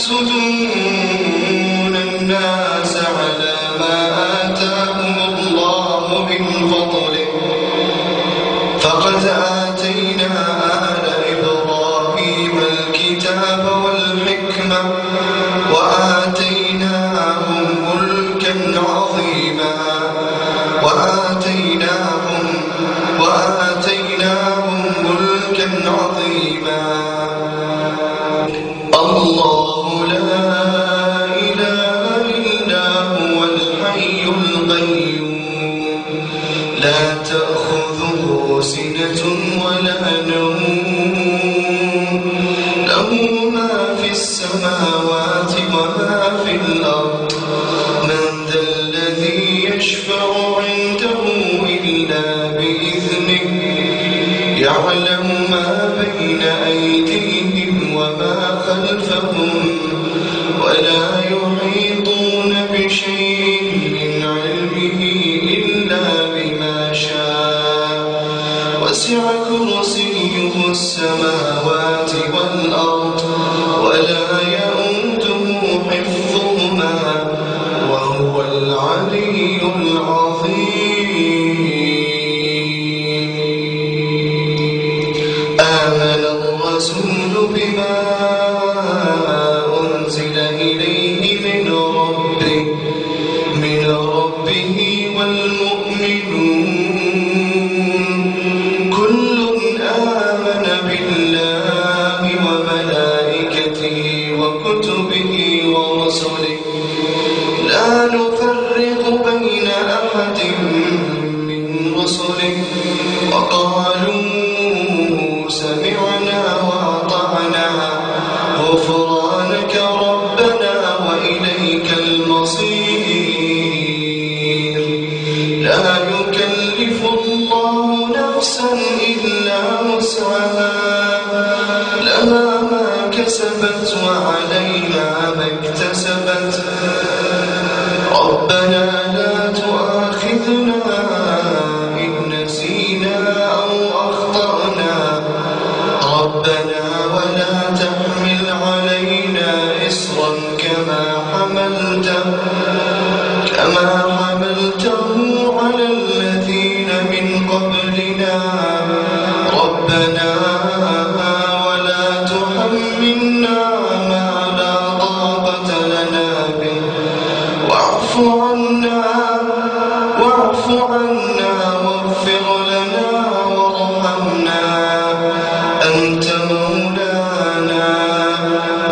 رسل في السماوات وما في الأرض. من ذا الذي يشفع عنده إلا بإذنه يعلم ما لها ما كسبت وعليها ما اكتسبت ربنا لا تؤاخذنا مولانا.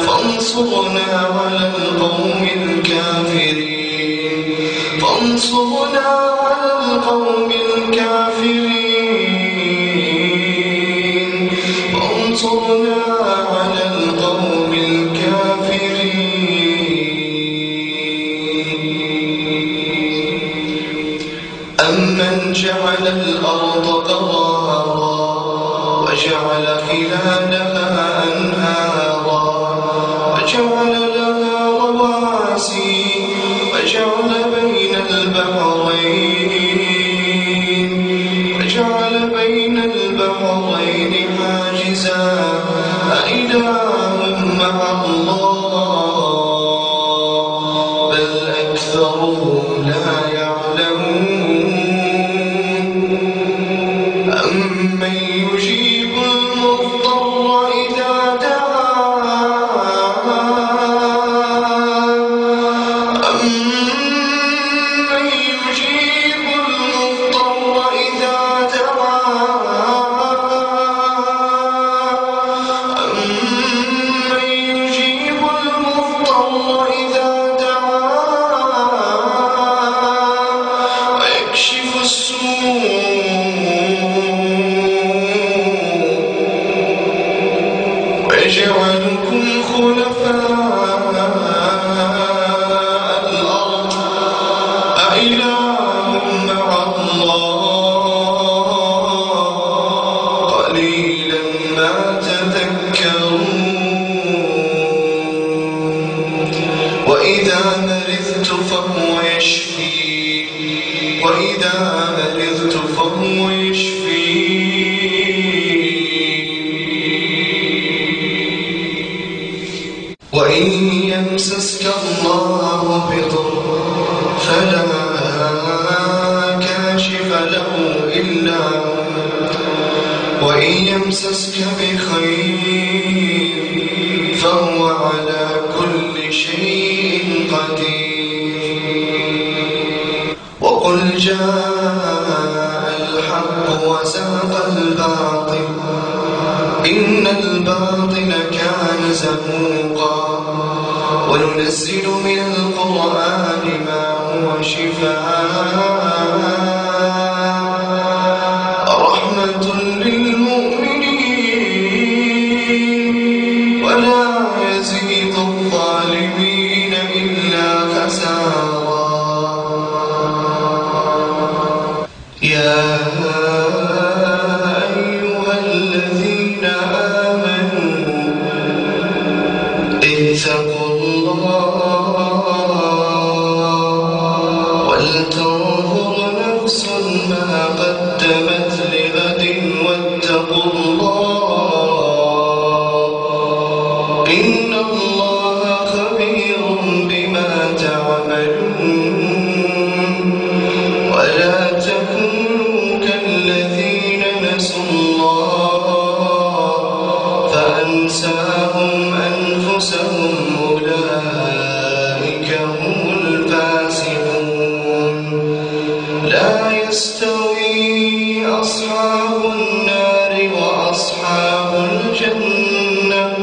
فانصرنا على القوم الكافرين. فانصرنا على القوم جعلكم خلفاء. وإن يمسسك بخير فهو على كل شيء قدير. وقل جاء الحق وساق الباطل إن الباطل كان زهوقا. وننزل من أصحاب النار وأصحاب الجنة.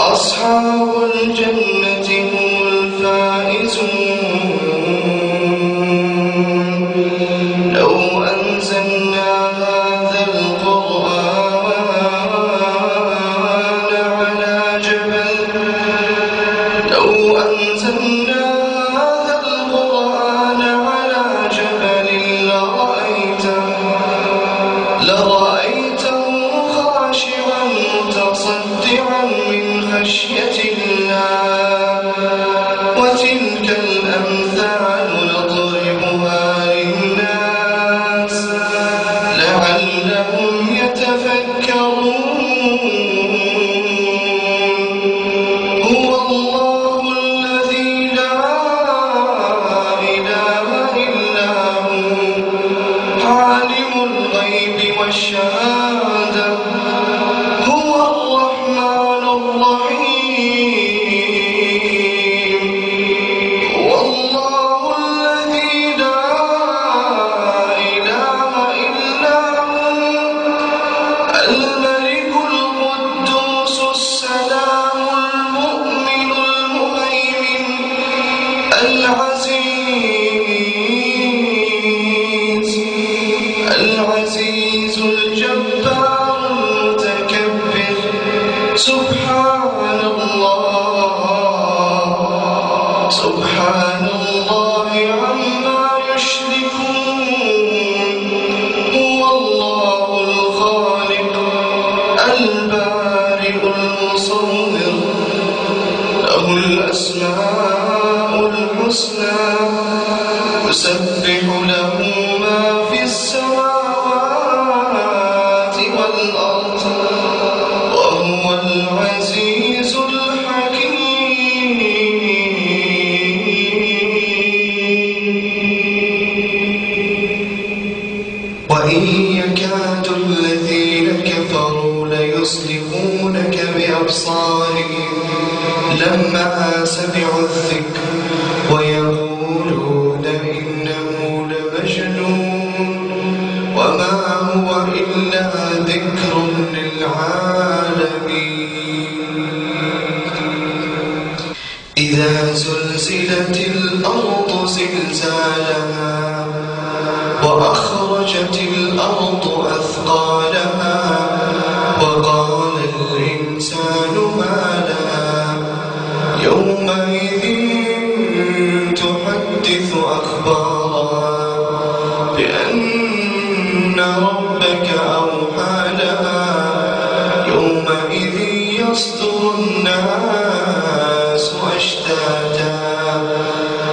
أصحاب يكاد الذين كفروا ليصلبونك بأبصارهم. لما سمعوا الذكر ويقولون إنه لمجنون. وما هو إلا ذكر للعالمين. إذا زرت الأرض أثقالها وقال الإنسان يومئذ تحدث بأن ربك أوحى لها. يومئذ يصدر الناس أشتاتا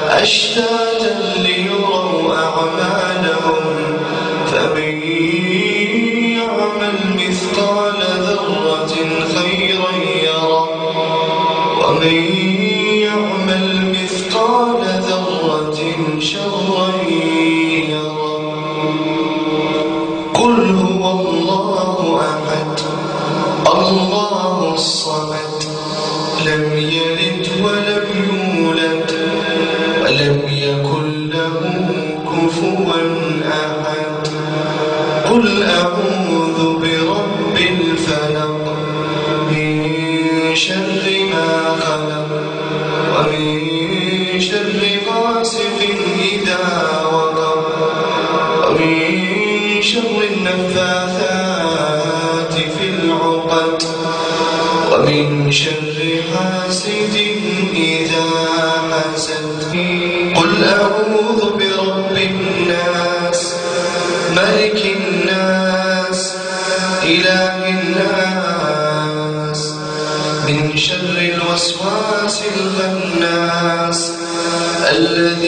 أشتاتا قل أعوذ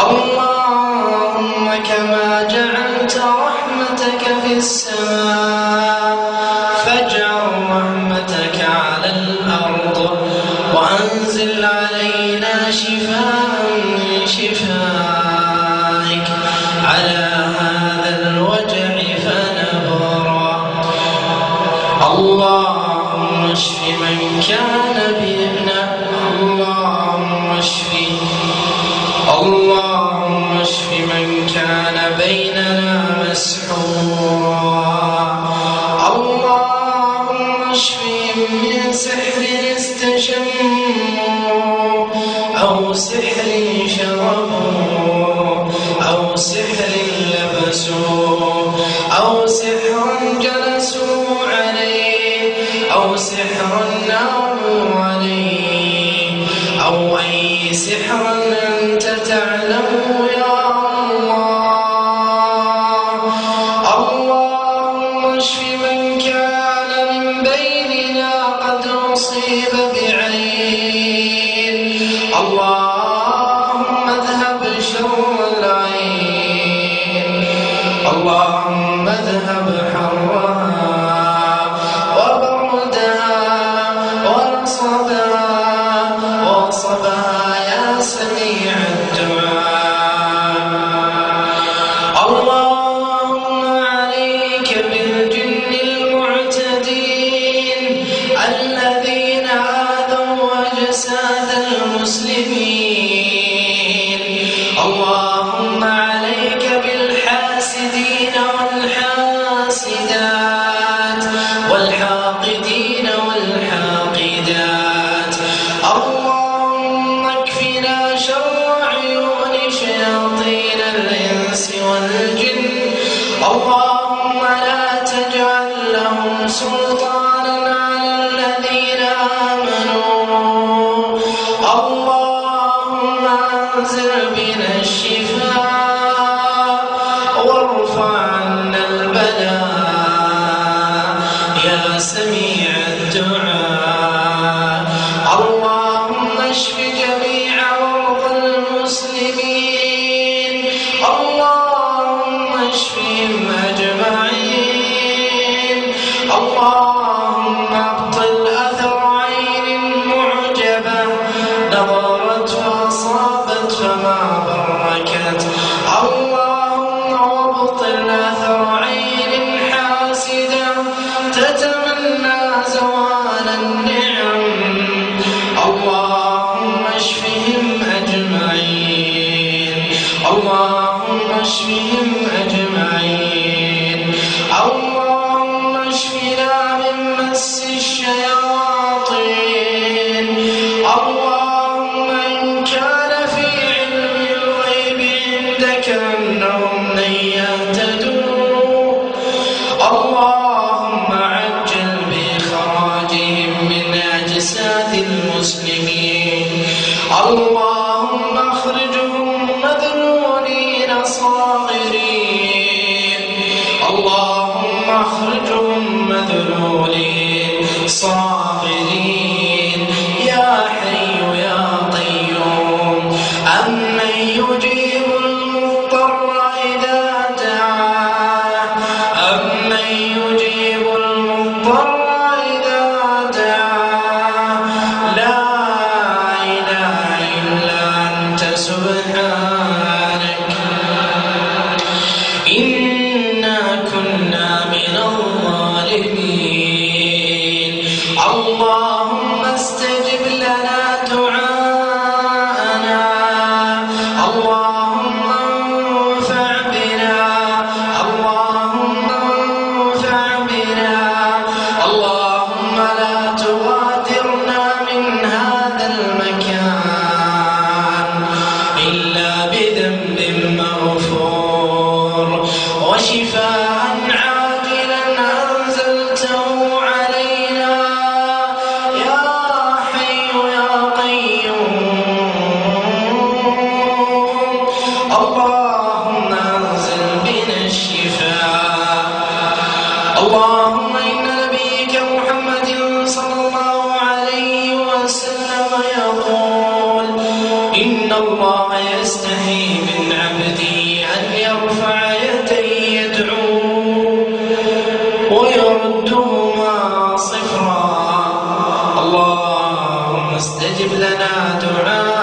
اللهم كما جعلت رحمتك في السماء. سحر أو سحر جلسوا عليه أو سحر اللهم أنزل بنا الشفاء استجب لنا دعاءنا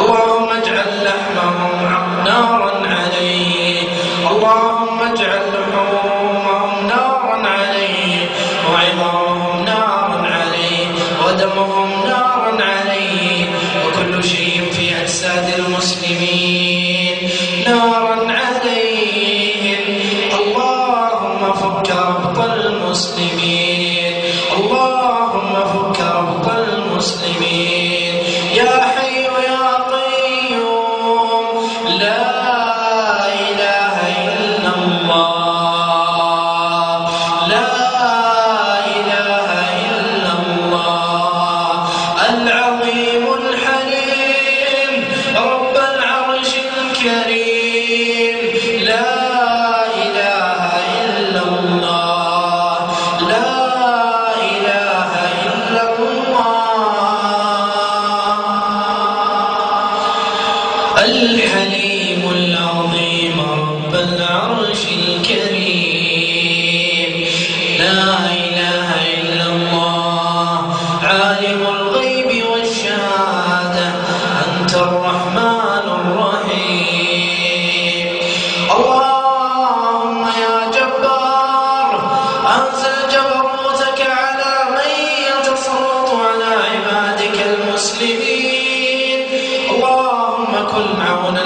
اللهم عونا